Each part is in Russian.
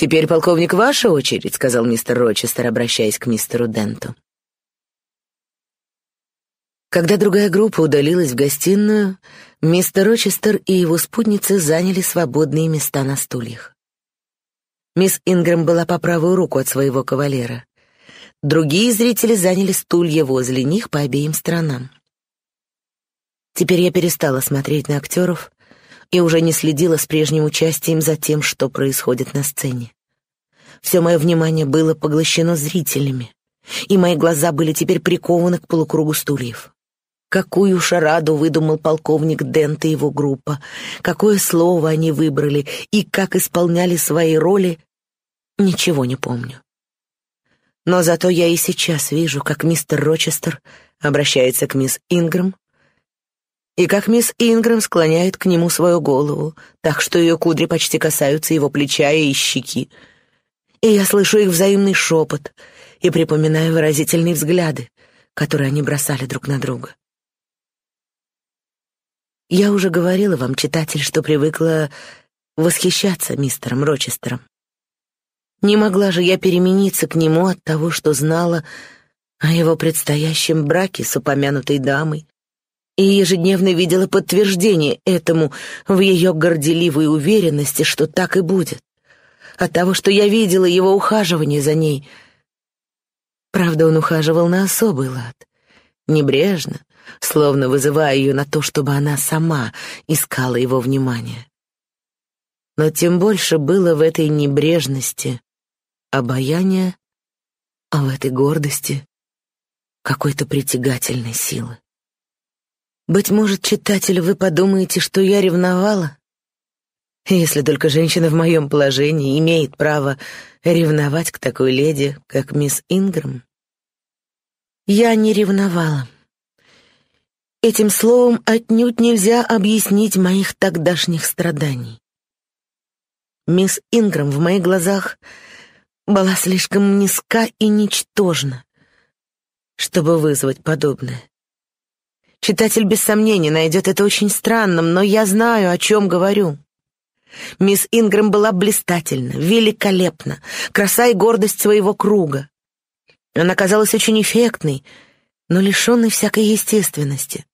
«Теперь, полковник, ваша очередь», — сказал мистер Рочестер, обращаясь к мистеру Денту. Когда другая группа удалилась в гостиную, мистер Рочестер и его спутницы заняли свободные места на стульях. Мисс Ингрэм была по правую руку от своего кавалера. Другие зрители заняли стулья возле них по обеим сторонам. Теперь я перестала смотреть на актеров и уже не следила с прежним участием за тем, что происходит на сцене. Все мое внимание было поглощено зрителями, и мои глаза были теперь прикованы к полукругу стульев. Какую шараду выдумал полковник Дент и его группа, какое слово они выбрали и как исполняли свои роли, ничего не помню. Но зато я и сейчас вижу, как мистер Рочестер обращается к мисс Ингрэм, и как мисс Ингрэм склоняет к нему свою голову, так что ее кудри почти касаются его плеча и щеки. И я слышу их взаимный шепот и припоминаю выразительные взгляды, которые они бросали друг на друга. Я уже говорила вам, читатель, что привыкла восхищаться мистером Рочестером. Не могла же я перемениться к нему от того, что знала о его предстоящем браке с упомянутой дамой, и ежедневно видела подтверждение этому в ее горделивой уверенности, что так и будет, от того, что я видела его ухаживание за ней. Правда, он ухаживал на особый лад, небрежно, словно вызывая ее на то, чтобы она сама искала его внимание. Но тем больше было в этой небрежности обаяния, а в этой гордости какой-то притягательной силы. Быть может, читатель, вы подумаете, что я ревновала? Если только женщина в моем положении имеет право ревновать к такой леди, как мисс Ингрэм. Я не ревновала. Этим словом отнюдь нельзя объяснить моих тогдашних страданий. Мисс Инграм в моих глазах была слишком низка и ничтожна, чтобы вызвать подобное. Читатель без сомнения найдет это очень странным, но я знаю, о чем говорю. Мисс Ингрэм была блистательна, великолепна, краса и гордость своего круга. Она казалась очень эффектной, но лишенной всякой естественности.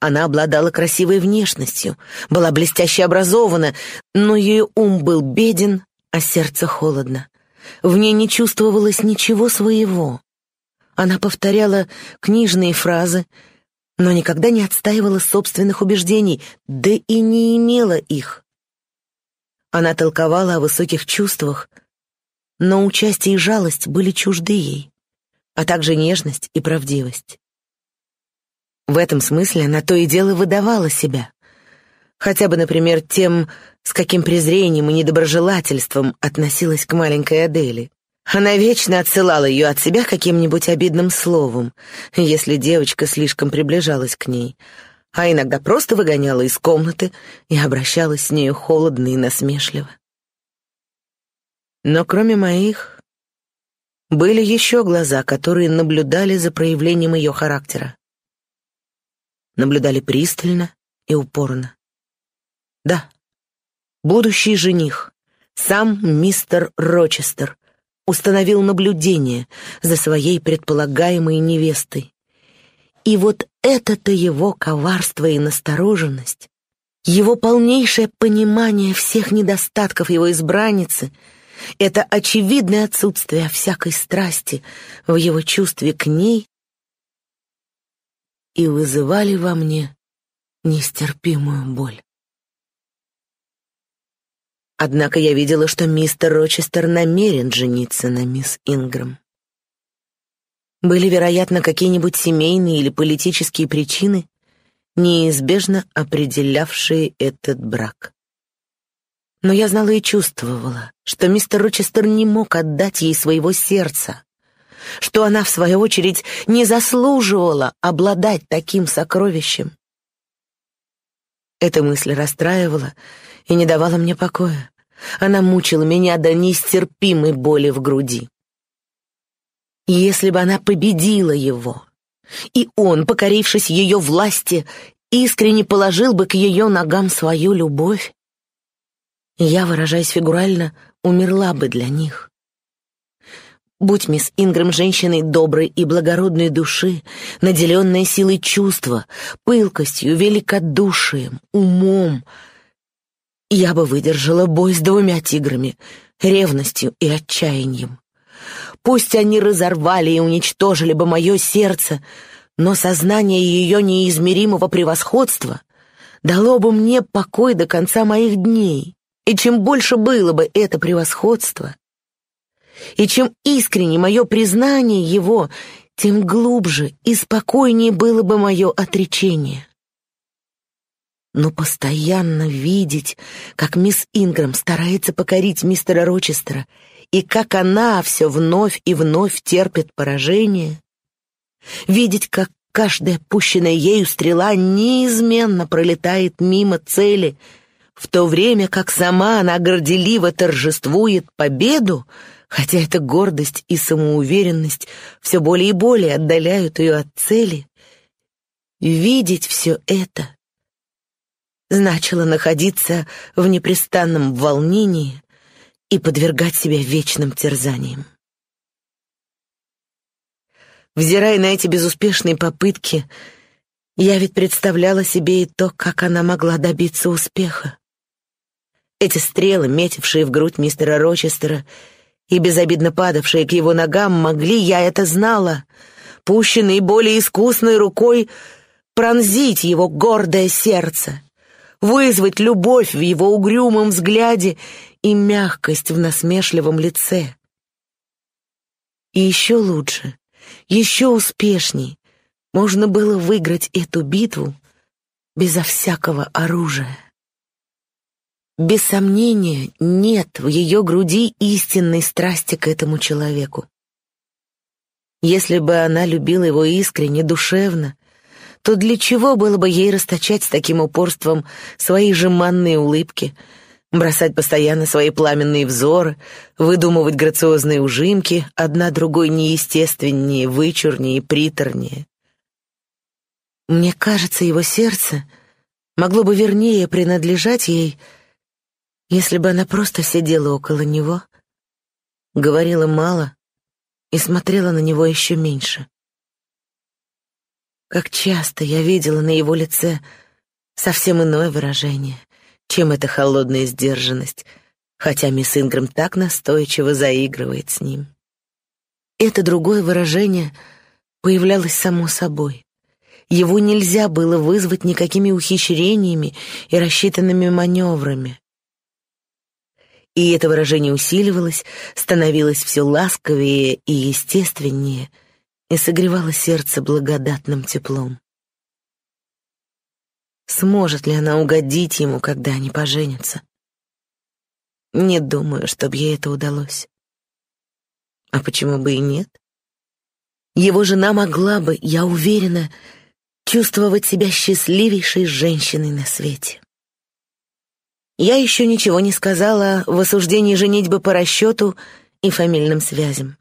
Она обладала красивой внешностью, была блестяще образована, но ее ум был беден, а сердце холодно. В ней не чувствовалось ничего своего. Она повторяла книжные фразы, но никогда не отстаивала собственных убеждений, да и не имела их. Она толковала о высоких чувствах, но участие и жалость были чужды ей, а также нежность и правдивость. В этом смысле она то и дело выдавала себя. Хотя бы, например, тем, с каким презрением и недоброжелательством относилась к маленькой Адели. Она вечно отсылала ее от себя каким-нибудь обидным словом, если девочка слишком приближалась к ней, а иногда просто выгоняла из комнаты и обращалась с нею холодно и насмешливо. Но кроме моих, были еще глаза, которые наблюдали за проявлением ее характера наблюдали пристально и упорно. Да, будущий жених, сам мистер Рочестер, установил наблюдение за своей предполагаемой невестой. И вот это-то его коварство и настороженность, его полнейшее понимание всех недостатков его избранницы, это очевидное отсутствие всякой страсти в его чувстве к ней и вызывали во мне нестерпимую боль. Однако я видела, что мистер Рочестер намерен жениться на мисс Ингрэм. Были, вероятно, какие-нибудь семейные или политические причины, неизбежно определявшие этот брак. Но я знала и чувствовала, что мистер Рочестер не мог отдать ей своего сердца, что она, в свою очередь, не заслуживала обладать таким сокровищем. Эта мысль расстраивала и не давала мне покоя. Она мучила меня до нестерпимой боли в груди. Если бы она победила его, и он, покорившись ее власти, искренне положил бы к ее ногам свою любовь, я, выражаясь фигурально, умерла бы для них. Будь мисс Ингрэм женщиной доброй и благородной души, наделенной силой чувства, пылкостью, великодушием, умом, я бы выдержала бой с двумя тиграми, ревностью и отчаянием. Пусть они разорвали и уничтожили бы мое сердце, но сознание ее неизмеримого превосходства дало бы мне покой до конца моих дней. И чем больше было бы это превосходство, и чем искренне мое признание его, тем глубже и спокойнее было бы мое отречение. Но постоянно видеть, как мисс Ингрэм старается покорить мистера Рочестера, и как она все вновь и вновь терпит поражение, видеть, как каждая пущенная ею стрела неизменно пролетает мимо цели, в то время как сама она горделиво торжествует победу, хотя эта гордость и самоуверенность все более и более отдаляют ее от цели, видеть все это значило находиться в непрестанном волнении и подвергать себя вечным терзаниям. Взирая на эти безуспешные попытки, я ведь представляла себе и то, как она могла добиться успеха. Эти стрелы, метившие в грудь мистера Рочестера, и безобидно падавшие к его ногам, могли, я это знала, пущенные более искусной рукой, пронзить его гордое сердце, вызвать любовь в его угрюмом взгляде и мягкость в насмешливом лице. И еще лучше, еще успешней можно было выиграть эту битву безо всякого оружия. Без сомнения, нет в ее груди истинной страсти к этому человеку. Если бы она любила его искренне, душевно, то для чего было бы ей расточать с таким упорством свои жеманные улыбки, бросать постоянно свои пламенные взоры, выдумывать грациозные ужимки, одна другой неестественнее, вычурнее и приторнее? Мне кажется, его сердце могло бы вернее принадлежать ей, если бы она просто сидела около него, говорила мало и смотрела на него еще меньше. Как часто я видела на его лице совсем иное выражение, чем эта холодная сдержанность, хотя мисс Ингрэм так настойчиво заигрывает с ним. Это другое выражение появлялось само собой. Его нельзя было вызвать никакими ухищрениями и рассчитанными маневрами. И это выражение усиливалось, становилось все ласковее и естественнее и согревало сердце благодатным теплом. Сможет ли она угодить ему, когда они поженятся? Не думаю, чтобы ей это удалось. А почему бы и нет? Его жена могла бы, я уверена, чувствовать себя счастливейшей женщиной на свете. Я еще ничего не сказала в осуждении женитьбы по расчету и фамильным связям.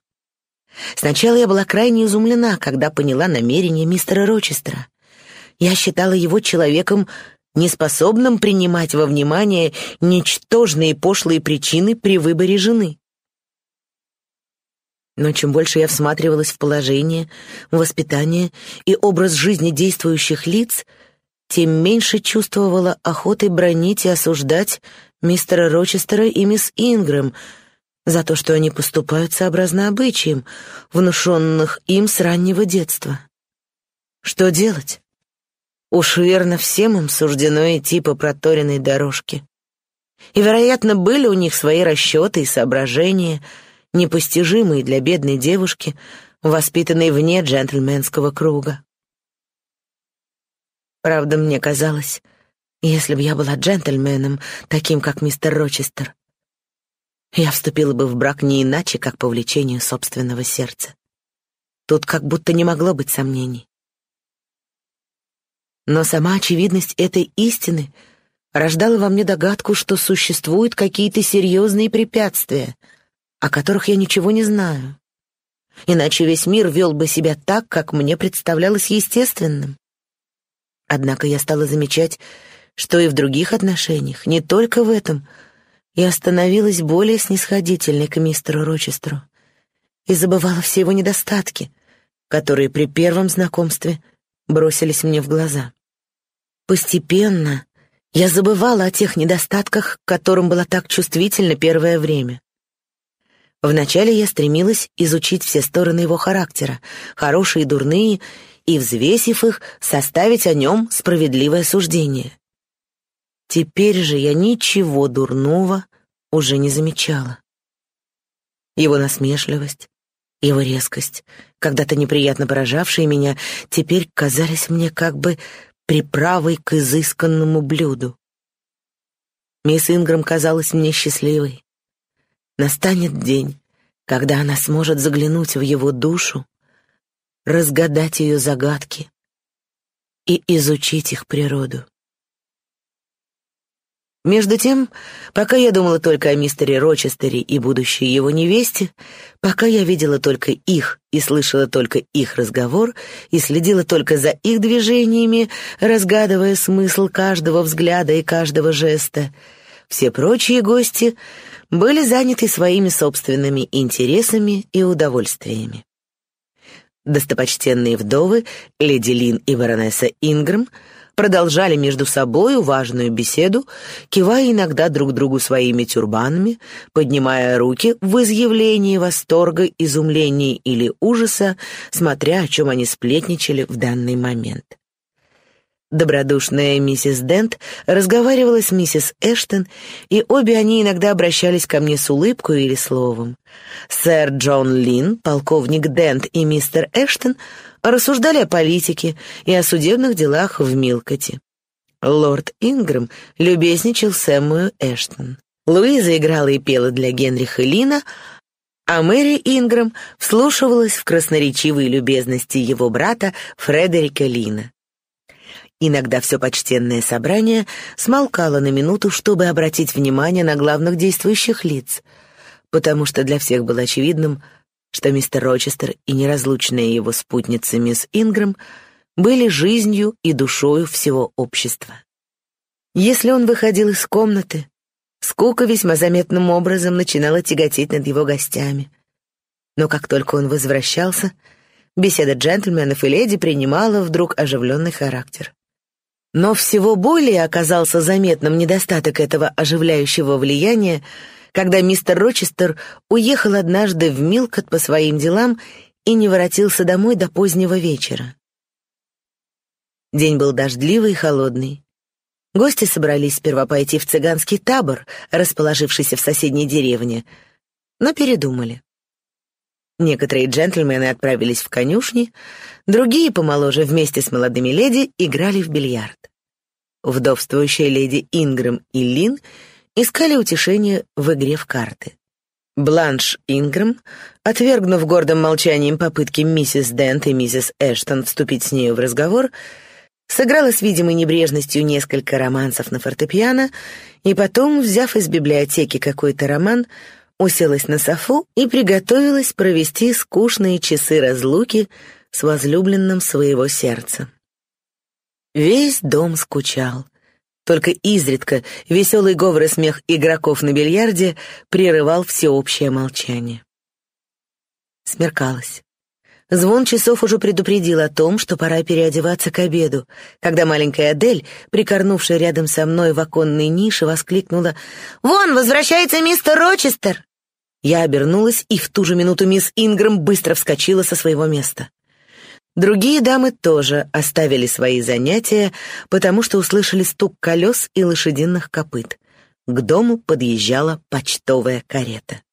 Сначала я была крайне изумлена, когда поняла намерение мистера Рочестера. Я считала его человеком, неспособным принимать во внимание ничтожные пошлые причины при выборе жены. Но чем больше я всматривалась в положение, воспитание и образ жизни действующих лиц — тем меньше чувствовала охоты бронить и осуждать мистера Рочестера и мисс Ингрэм за то, что они поступают сообразно обычаям, внушенных им с раннего детства. Что делать? Уж верно, всем им суждено идти по проторенной дорожке. И, вероятно, были у них свои расчеты и соображения, непостижимые для бедной девушки, воспитанной вне джентльменского круга. Правда, мне казалось, если бы я была джентльменом, таким как мистер Рочестер, я вступила бы в брак не иначе, как по влечению собственного сердца. Тут как будто не могло быть сомнений. Но сама очевидность этой истины рождала во мне догадку, что существуют какие-то серьезные препятствия, о которых я ничего не знаю. Иначе весь мир вел бы себя так, как мне представлялось естественным. Однако я стала замечать, что и в других отношениях, не только в этом, я становилась более снисходительной к мистеру Рочестеру и забывала все его недостатки, которые при первом знакомстве бросились мне в глаза. Постепенно я забывала о тех недостатках, к которым была так чувствительна первое время. Вначале я стремилась изучить все стороны его характера, хорошие и дурные, и, взвесив их, составить о нем справедливое суждение. Теперь же я ничего дурного уже не замечала. Его насмешливость, его резкость, когда-то неприятно поражавшие меня, теперь казались мне как бы приправой к изысканному блюду. Мисс Инграм казалась мне счастливой. Настанет день, когда она сможет заглянуть в его душу, разгадать ее загадки и изучить их природу. Между тем, пока я думала только о мистере Рочестере и будущей его невесте, пока я видела только их и слышала только их разговор и следила только за их движениями, разгадывая смысл каждого взгляда и каждого жеста, все прочие гости были заняты своими собственными интересами и удовольствиями. Достопочтенные вдовы, леди Лин и баронесса Ингрэм, продолжали между собою важную беседу, кивая иногда друг другу своими тюрбанами, поднимая руки в изъявлении восторга, изумления или ужаса, смотря о чем они сплетничали в данный момент. Добродушная миссис Дент разговаривала с миссис Эштон, и обе они иногда обращались ко мне с улыбкой или словом. Сэр Джон Лин, полковник Дент и мистер Эштон рассуждали о политике и о судебных делах в Милкоте. Лорд Ингрэм любезничал Сэммою Эштон. Луиза играла и пела для Генриха Лина, а Мэри Ингрэм вслушивалась в красноречивые любезности его брата Фредерика Лина. Иногда все почтенное собрание смолкало на минуту, чтобы обратить внимание на главных действующих лиц, потому что для всех было очевидным, что мистер Рочестер и неразлучная его спутница мисс Ингрэм были жизнью и душою всего общества. Если он выходил из комнаты, скука весьма заметным образом начинала тяготеть над его гостями. Но как только он возвращался, беседа джентльменов и леди принимала вдруг оживленный характер. Но всего более оказался заметным недостаток этого оживляющего влияния, когда мистер Рочестер уехал однажды в Милкот по своим делам и не воротился домой до позднего вечера. День был дождливый и холодный. Гости собрались сперва пойти в цыганский табор, расположившийся в соседней деревне, но передумали. Некоторые джентльмены отправились в конюшни, другие, помоложе, вместе с молодыми леди, играли в бильярд. Вдовствующие леди Ингрэм и Лин искали утешение в игре в карты. Бланш Ингрэм, отвергнув гордым молчанием попытки миссис Дент и миссис Эштон вступить с нею в разговор, сыграла с видимой небрежностью несколько романсов на фортепиано и потом, взяв из библиотеки какой-то роман, уселась на софу и приготовилась провести скучные часы разлуки с возлюбленным своего сердца. Весь дом скучал. Только изредка веселый говор и смех игроков на бильярде прерывал всеобщее молчание. Смеркалось. Звон часов уже предупредил о том, что пора переодеваться к обеду, когда маленькая Адель, прикорнувшая рядом со мной в оконной нише, воскликнула «Вон, возвращается мистер Рочестер!» Я обернулась, и в ту же минуту мисс Ингрэм быстро вскочила со своего места. Другие дамы тоже оставили свои занятия, потому что услышали стук колес и лошадиных копыт. К дому подъезжала почтовая карета.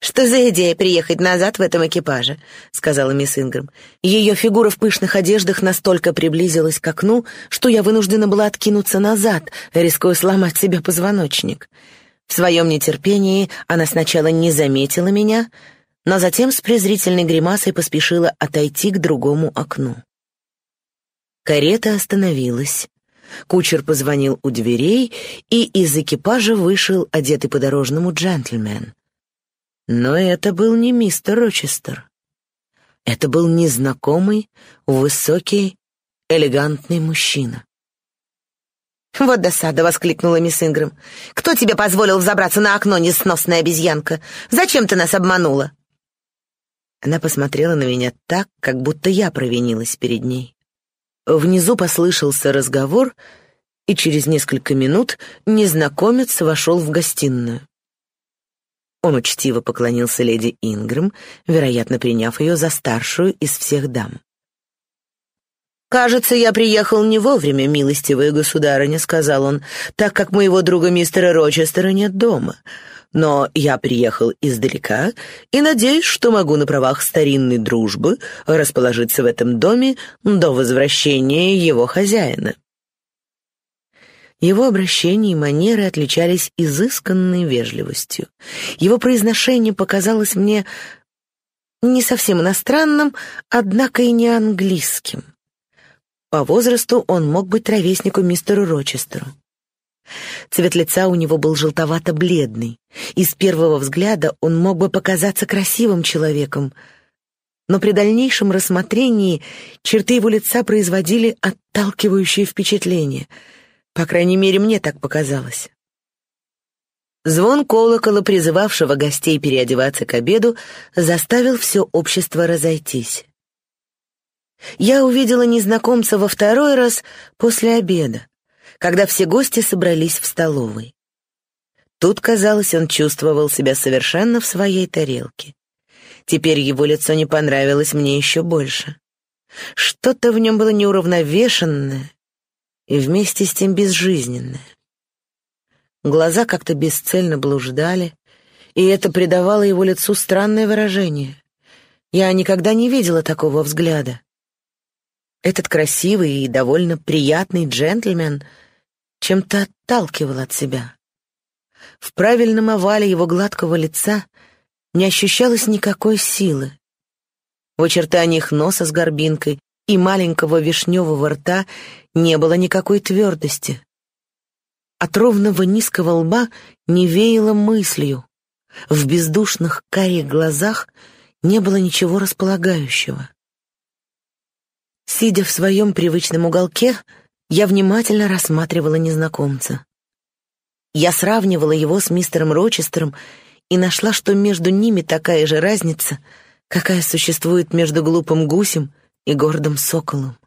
«Что за идея приехать назад в этом экипаже?» — сказала мисс Ингрэм. Ее фигура в пышных одеждах настолько приблизилась к окну, что я вынуждена была откинуться назад, рискуя сломать себе позвоночник. В своем нетерпении она сначала не заметила меня, но затем с презрительной гримасой поспешила отойти к другому окну. Карета остановилась. Кучер позвонил у дверей, и из экипажа вышел одетый по-дорожному джентльмен. Но это был не мистер Рочестер. Это был незнакомый, высокий, элегантный мужчина. «Вот досада!» — воскликнула мисс Ингрэм. «Кто тебе позволил взобраться на окно, несносная обезьянка? Зачем ты нас обманула?» Она посмотрела на меня так, как будто я провинилась перед ней. Внизу послышался разговор, и через несколько минут незнакомец вошел в гостиную. Он учтиво поклонился леди Ингрэм, вероятно, приняв ее за старшую из всех дам. «Кажется, я приехал не вовремя, милостивая государыня», — сказал он, «так как моего друга мистера Рочестера нет дома. Но я приехал издалека и надеюсь, что могу на правах старинной дружбы расположиться в этом доме до возвращения его хозяина». Его обращение и манеры отличались изысканной вежливостью. Его произношение показалось мне не совсем иностранным, однако и не английским. По возрасту он мог быть ровесником мистеру Рочестеру. Цвет лица у него был желтовато-бледный, и с первого взгляда он мог бы показаться красивым человеком, но при дальнейшем рассмотрении черты его лица производили отталкивающее впечатление. По крайней мере, мне так показалось. Звон колокола, призывавшего гостей переодеваться к обеду, заставил все общество разойтись. Я увидела незнакомца во второй раз после обеда, когда все гости собрались в столовой. Тут, казалось, он чувствовал себя совершенно в своей тарелке. Теперь его лицо не понравилось мне еще больше. Что-то в нем было неуравновешенное и вместе с тем безжизненное. Глаза как-то бесцельно блуждали, и это придавало его лицу странное выражение. Я никогда не видела такого взгляда. Этот красивый и довольно приятный джентльмен чем-то отталкивал от себя. В правильном овале его гладкого лица не ощущалось никакой силы. В очертаниях носа с горбинкой и маленького вишневого рта не было никакой твердости. От ровного низкого лба не веяло мыслью. В бездушных карих глазах не было ничего располагающего. Сидя в своем привычном уголке, я внимательно рассматривала незнакомца. Я сравнивала его с мистером Рочестером и нашла, что между ними такая же разница, какая существует между глупым гусем и гордым соколом.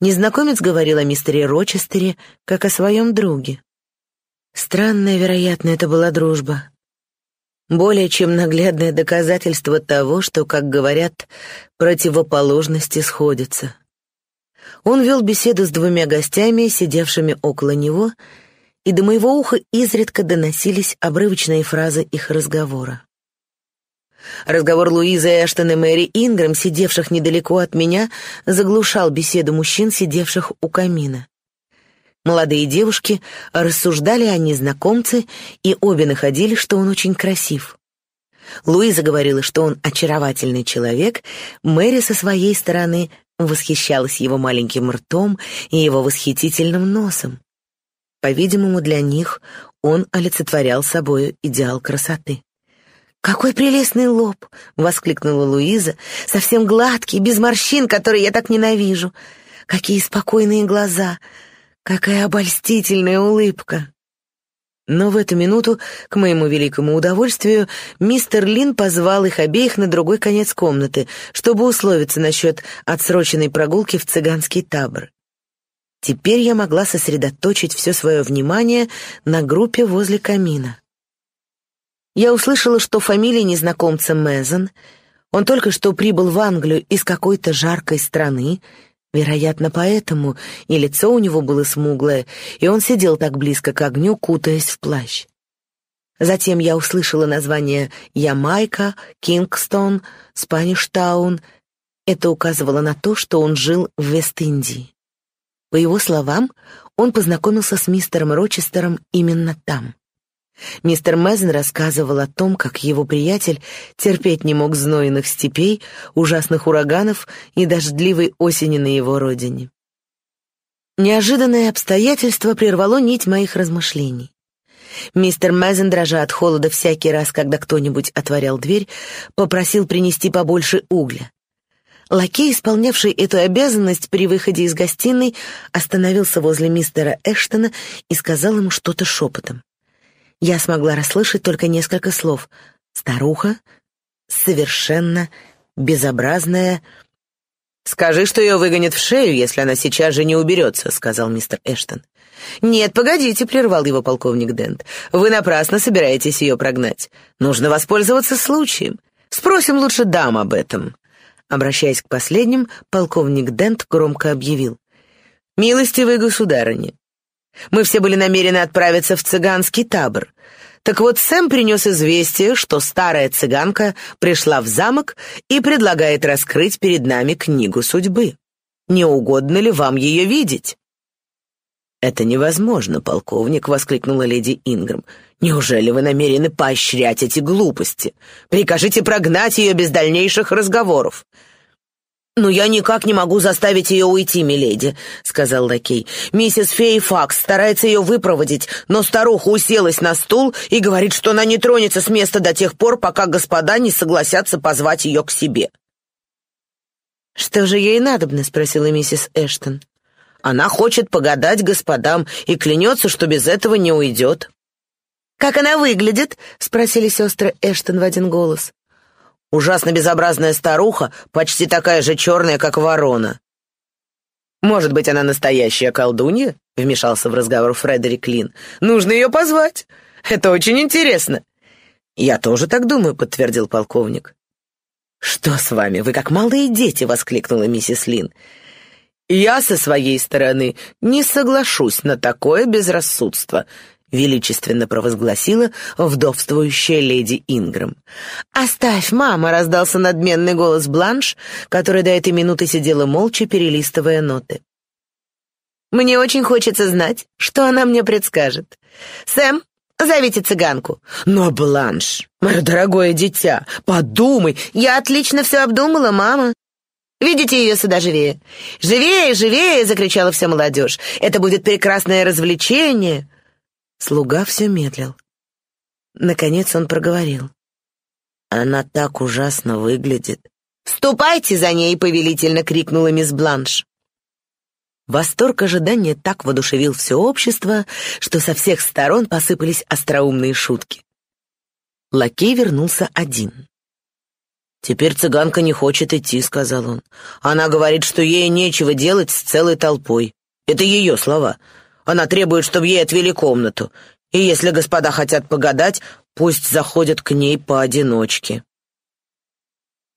Незнакомец говорил о мистере Рочестере, как о своем друге. Странная, вероятно, это была дружба более чем наглядное доказательство того, что, как говорят, противоположности сходятся. Он вел беседу с двумя гостями, сидевшими около него, и до моего уха изредка доносились обрывочные фразы их разговора. Разговор Луизы Эштон и Мэри Ингрэм, сидевших недалеко от меня, заглушал беседу мужчин, сидевших у камина. Молодые девушки рассуждали о незнакомце, и обе находили, что он очень красив. Луиза говорила, что он очаровательный человек, Мэри со своей стороны восхищалась его маленьким ртом и его восхитительным носом. По-видимому, для них он олицетворял собою идеал красоты. «Какой прелестный лоб!» — воскликнула Луиза, совсем гладкий, без морщин, которые я так ненавижу. «Какие спокойные глаза! Какая обольстительная улыбка! Но в эту минуту, к моему великому удовольствию, мистер Лин позвал их обеих на другой конец комнаты, чтобы условиться насчет отсроченной прогулки в цыганский табор. Теперь я могла сосредоточить все свое внимание на группе возле камина. Я услышала, что фамилия незнакомца Мезон. Он только что прибыл в Англию из какой-то жаркой страны, Вероятно, поэтому и лицо у него было смуглое, и он сидел так близко к огню, кутаясь в плащ. Затем я услышала название Ямайка, Кингстон, Спаништаун. Это указывало на то, что он жил в Вест-Индии. По его словам, он познакомился с мистером Рочестером именно там. Мистер Мезен рассказывал о том, как его приятель терпеть не мог знойных степей, ужасных ураганов и дождливой осени на его родине. Неожиданное обстоятельство прервало нить моих размышлений. Мистер Мезен, дрожа от холода всякий раз, когда кто-нибудь отворял дверь, попросил принести побольше угля. Лакей, исполнявший эту обязанность при выходе из гостиной, остановился возле мистера Эштона и сказал ему что-то шепотом. Я смогла расслышать только несколько слов. «Старуха, совершенно безобразная...» «Скажи, что ее выгонят в шею, если она сейчас же не уберется», — сказал мистер Эштон. «Нет, погодите», — прервал его полковник Дент. «Вы напрасно собираетесь ее прогнать. Нужно воспользоваться случаем. Спросим лучше дам об этом». Обращаясь к последним, полковник Дент громко объявил. «Милостивые государыни, мы все были намерены отправиться в цыганский табор. Так вот, Сэм принес известие, что старая цыганка пришла в замок и предлагает раскрыть перед нами книгу судьбы. Не угодно ли вам ее видеть?» «Это невозможно, полковник», — воскликнула леди Ингрэм. «Неужели вы намерены поощрять эти глупости? Прикажите прогнать ее без дальнейших разговоров». «Но я никак не могу заставить ее уйти, миледи», — сказал лакей. «Миссис Фейфакс старается ее выпроводить, но старуха уселась на стул и говорит, что она не тронется с места до тех пор, пока господа не согласятся позвать ее к себе». «Что же ей надобно?» — спросила миссис Эштон. Она хочет погадать господам и клянется, что без этого не уйдет. «Как она выглядит?» — спросили сестры Эштон в один голос. «Ужасно безобразная старуха, почти такая же черная, как ворона». «Может быть, она настоящая колдунья?» — вмешался в разговор Фредерик Лин. «Нужно ее позвать. Это очень интересно». «Я тоже так думаю», — подтвердил полковник. «Что с вами? Вы как малые дети!» — воскликнула миссис Лин. «Я со своей стороны не соглашусь на такое безрассудство», величественно провозгласила вдовствующая леди Ингрэм. «Оставь, мама!» — раздался надменный голос Бланш, которая до этой минуты сидела молча, перелистывая ноты. «Мне очень хочется знать, что она мне предскажет. Сэм, зовите цыганку». «Но, Бланш, мое дорогое дитя, подумай!» «Я отлично все обдумала, мама. Видите ее сюда живее? Живее, живее!» — закричала вся молодежь. «Это будет прекрасное развлечение!» Слуга все медлил. Наконец он проговорил. «Она так ужасно выглядит!» «Ступайте за ней!» — повелительно крикнула мисс Бланш. Восторг ожидания так воодушевил все общество, что со всех сторон посыпались остроумные шутки. Лакей вернулся один. «Теперь цыганка не хочет идти», — сказал он. «Она говорит, что ей нечего делать с целой толпой. Это ее слова. Она требует, чтобы ей отвели комнату. И если господа хотят погадать, пусть заходят к ней поодиночке».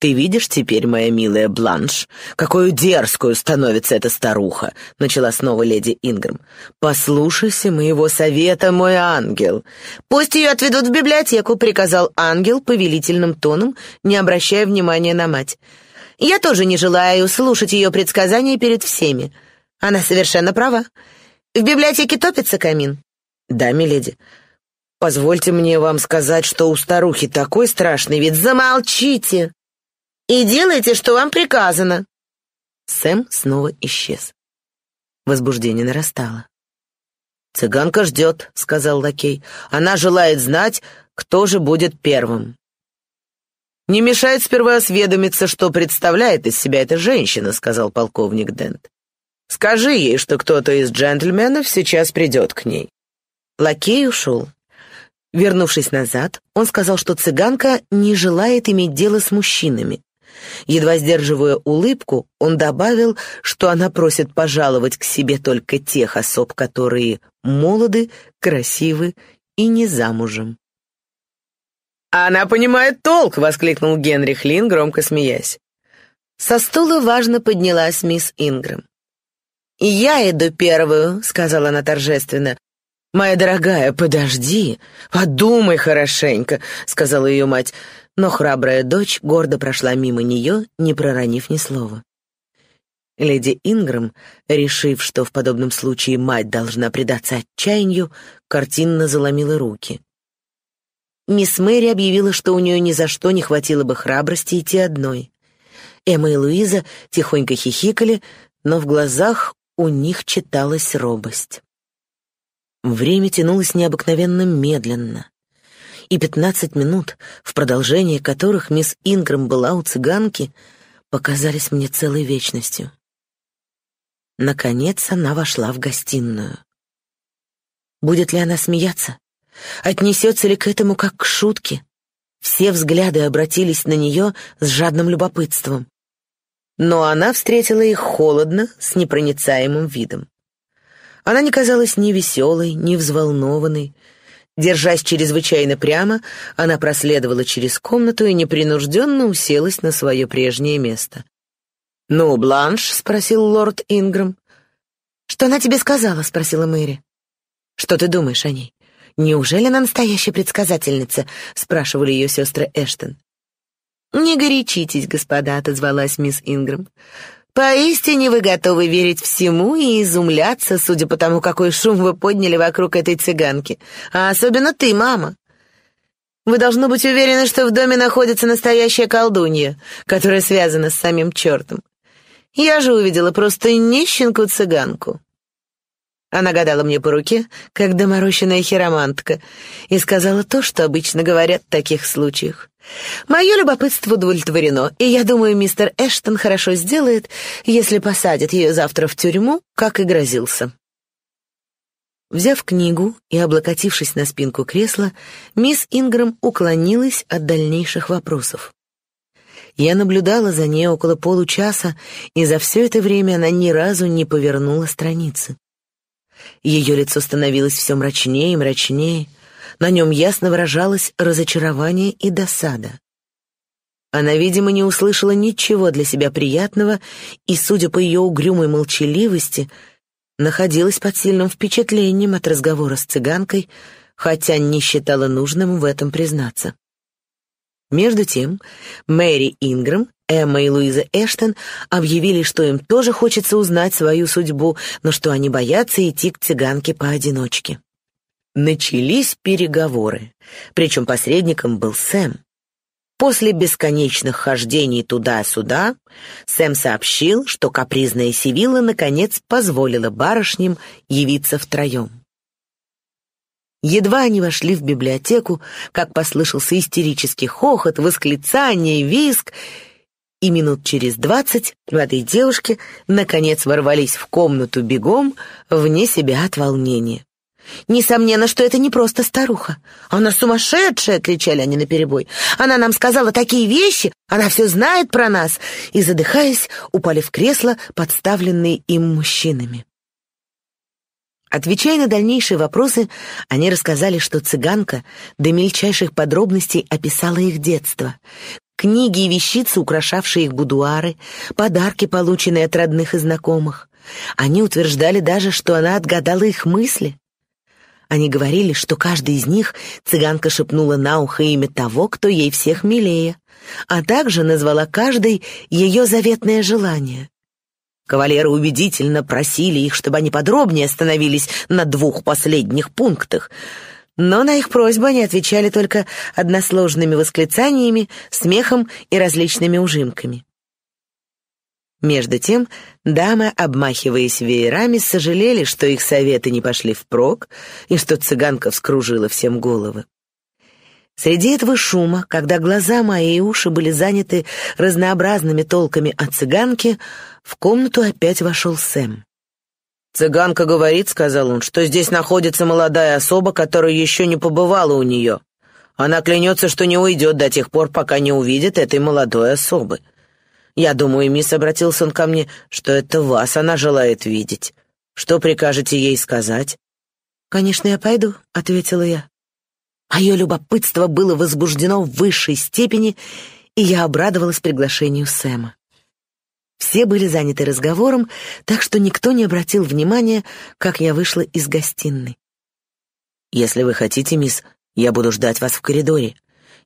«Ты видишь теперь, моя милая Бланш, какую дерзкую становится эта старуха», — начала снова леди Ингрэм. «Послушайся моего совета, мой ангел». «Пусть ее отведут в библиотеку», — приказал ангел повелительным тоном, не обращая внимания на мать. «Я тоже не желаю слушать ее предсказания перед всеми. Она совершенно права. В библиотеке топится камин». «Да, миледи». «Позвольте мне вам сказать, что у старухи такой страшный вид. Замолчите!» и делайте, что вам приказано». Сэм снова исчез. Возбуждение нарастало. «Цыганка ждет», — сказал лакей. «Она желает знать, кто же будет первым». «Не мешает сперва осведомиться, что представляет из себя эта женщина», — сказал полковник Дент. «Скажи ей, что кто-то из джентльменов сейчас придет к ней». Лакей ушел. Вернувшись назад, он сказал, что цыганка не желает иметь дело с мужчинами. Едва сдерживая улыбку, он добавил, что она просит пожаловать к себе только тех особ, которые молоды, красивы и не замужем. «Она понимает толк!» — воскликнул Генри Хлин, громко смеясь. Со стула важно поднялась мисс Ингрэм. «Я иду первую», — сказала она торжественно. «Моя дорогая, подожди, подумай хорошенько», — сказала ее мать но храбрая дочь гордо прошла мимо нее, не проронив ни слова. Леди Ингрэм, решив, что в подобном случае мать должна предаться отчаянию, картинно заломила руки. Мисс Мэри объявила, что у нее ни за что не хватило бы храбрости идти одной. Эмма и Луиза тихонько хихикали, но в глазах у них читалась робость. Время тянулось необыкновенно медленно и пятнадцать минут, в продолжении которых мисс Ингрэм была у цыганки, показались мне целой вечностью. Наконец она вошла в гостиную. Будет ли она смеяться? Отнесется ли к этому как к шутке? Все взгляды обратились на нее с жадным любопытством. Но она встретила их холодно, с непроницаемым видом. Она не казалась ни веселой, ни взволнованной. Держась чрезвычайно прямо, она проследовала через комнату и непринужденно уселась на свое прежнее место. «Ну, Бланш?» — спросил лорд Ингрэм. «Что она тебе сказала?» — спросила Мэри. «Что ты думаешь о ней? Неужели она настоящая предсказательница?» — спрашивали ее сестры Эштон. «Не горячитесь, господа», — отозвалась мисс Ингрэм. «Поистине вы готовы верить всему и изумляться, судя по тому, какой шум вы подняли вокруг этой цыганки. А особенно ты, мама. Вы должны быть уверены, что в доме находится настоящая колдунья, которая связана с самим чертом. Я же увидела просто нищенку-цыганку. Она гадала мне по руке, как доморощенная хиромантка, и сказала то, что обычно говорят в таких случаях. Мое любопытство удовлетворено, и я думаю, мистер Эштон хорошо сделает, если посадит ее завтра в тюрьму, как и грозился. Взяв книгу и облокотившись на спинку кресла, мисс Ингрэм уклонилась от дальнейших вопросов. Я наблюдала за ней около получаса, и за все это время она ни разу не повернула страницы. Ее лицо становилось все мрачнее и мрачнее, на нем ясно выражалось разочарование и досада. Она, видимо, не услышала ничего для себя приятного и, судя по ее угрюмой молчаливости, находилась под сильным впечатлением от разговора с цыганкой, хотя не считала нужным в этом признаться. Между тем, Мэри Ингрэм, Эмма и Луиза Эштон объявили, что им тоже хочется узнать свою судьбу, но что они боятся идти к цыганке поодиночке. Начались переговоры, причем посредником был Сэм. После бесконечных хождений туда-сюда Сэм сообщил, что капризная Сивилла наконец позволила барышням явиться втроем. Едва они вошли в библиотеку, как послышался истерический хохот, восклицание, визг, и минут через двадцать молодые девушки наконец ворвались в комнату бегом, вне себя от волнения. «Несомненно, что это не просто старуха. Она сумасшедшая!» — кричали они наперебой. «Она нам сказала такие вещи! Она все знает про нас!» И, задыхаясь, упали в кресло, подставленные им мужчинами. Отвечая на дальнейшие вопросы, они рассказали, что цыганка до мельчайших подробностей описала их детство. Книги и вещицы, украшавшие их будуары, подарки, полученные от родных и знакомых. Они утверждали даже, что она отгадала их мысли. Они говорили, что каждый из них цыганка шепнула на ухо имя того, кто ей всех милее, а также назвала каждой ее заветное желание. Кавалеры убедительно просили их, чтобы они подробнее остановились на двух последних пунктах, но на их просьбу они отвечали только односложными восклицаниями, смехом и различными ужимками. Между тем, дамы, обмахиваясь веерами, сожалели, что их советы не пошли впрок и что цыганка вскружила всем головы. Среди этого шума, когда глаза мои и уши были заняты разнообразными толками о цыганке, в комнату опять вошел Сэм. «Цыганка говорит, — сказал он, — что здесь находится молодая особа, которая еще не побывала у нее. Она клянется, что не уйдет до тех пор, пока не увидит этой молодой особы. Я думаю, мисс, — обратился он ко мне, — что это вас она желает видеть. Что прикажете ей сказать?» «Конечно, я пойду», — ответила я. Мое любопытство было возбуждено в высшей степени, и я обрадовалась приглашению Сэма. Все были заняты разговором, так что никто не обратил внимания, как я вышла из гостиной. «Если вы хотите, мисс, я буду ждать вас в коридоре.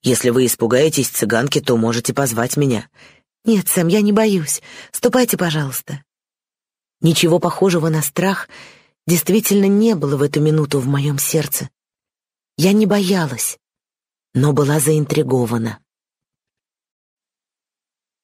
Если вы испугаетесь цыганки, то можете позвать меня». «Нет, Сэм, я не боюсь. Ступайте, пожалуйста». Ничего похожего на страх действительно не было в эту минуту в моем сердце. Я не боялась, но была заинтригована.